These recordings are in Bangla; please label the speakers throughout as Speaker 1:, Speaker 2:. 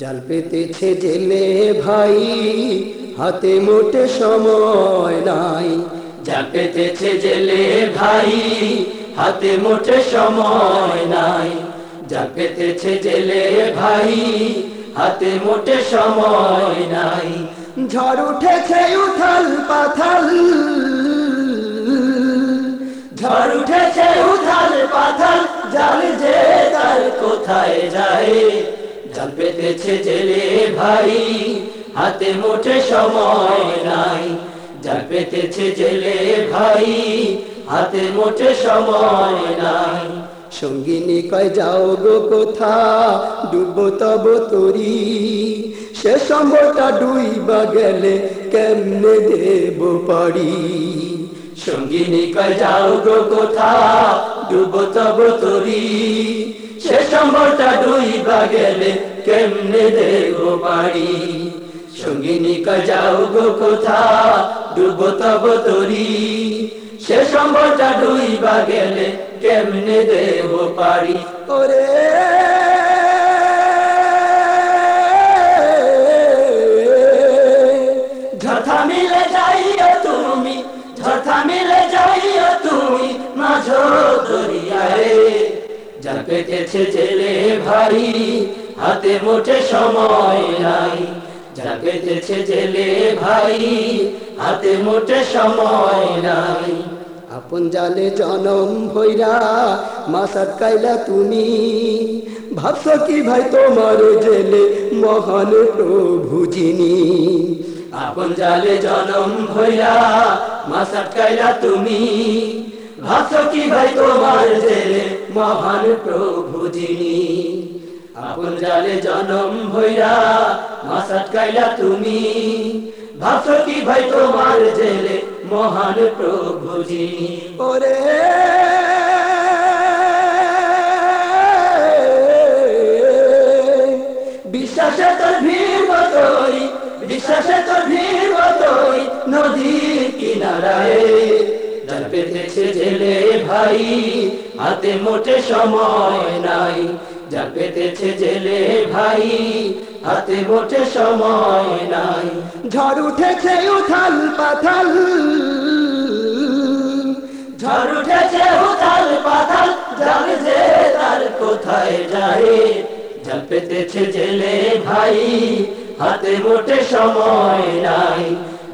Speaker 1: জাল পেতেছে জেলে ভাই, হাতে মোটে সময় নাই।
Speaker 2: জাল পেতেছে জেলে ভাই, হাতে মোটে সময় নাই। জাল পেতেছে জেলে ভাই, হাতে মোটে সময় নাই।
Speaker 1: ঝড় উঠেছে উথাল পাথাল।
Speaker 2: ঝড় উঠেছে উথাল পাথাল, জাল যে তার কোথায় যায়? জাল পেতেছে জেলে ভাই। হাতে মোটে সময় নাই জাল পেতেছে জেলে ভাই। হাতে মোটে সময় নাই।
Speaker 1: সঙ্গিনী কয়, যাও গো কোথা? ডুবো তব তরি। সে সম্বরটা ডুইবা গেলে কেমনে দেব পারি?
Speaker 2: সঙ্গিনী কয়, যাও গো কোথা? ডুব তব তরি। সে সম্বরটা ডুইবা গেলে কেমনে দেব বাড়ি? সঙ্গিনী কয় যাও গো কোথা ডুব তব তরি। সে সম্বরটা ডুইবা গেলে কেমনে দেব পারি
Speaker 1: ওরে
Speaker 2: ঝথা মিলে যাইও তুমি, ঝথা মিলে যাইও তুমি, মাঝো যা পেতেছে জেলে ভাই হাতে মোটে সময় নাই। যা পেতেছে জেলে ভাই হাতে মোটে সময় নাই।
Speaker 1: আপন জালে জনম ভৈরা মাসাত কাইলা তুমি। ভাবছ কি ভাই তোমার জেলে মহান প্রভু যিনি?
Speaker 2: আপন জালে জনম ভইয়া মাসাট কাইলা তুমি। ভাবছ কি ভাই তোমার জেলে, মহান প্রভু যিনি। আপন জালে জনম ভইয়া মাসাট কাইলা তুমি। ভাবছ কি ভাই তোমার জেলে, মহান প্রভু যিনি।
Speaker 1: ওরে
Speaker 2: বিশ্বাসে তোর ভিড় মতোই, বিশ্বাসে তোর ভিড় মতোই, নদীর কিনারায়। জল পেতেছে জেলে ভাই, হাতে মোটে সময় নাই। জল পেতেছে জেলে ভাই, হাতে মোটে সময় নাই।
Speaker 1: ঝড় উঠেছে উথাল পাথাল,
Speaker 2: ঝড় উঠেছে উথাল পাথাল জাল যে তার কোথায় যায়। জল পেতেছে জেলে ভাই, হাতে মোটে সময় নাই।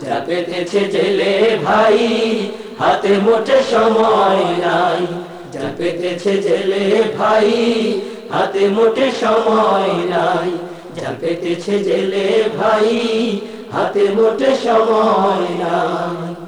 Speaker 2: যা পেতেছে জেলে ভাই, হাতে মোটে সময় নাই। যা পেতেছে জেলে ভাই, হাতে মোটে সময় নাই। যা পেতেছে জেলে ভাই, হাতে মোটে সময় নাই।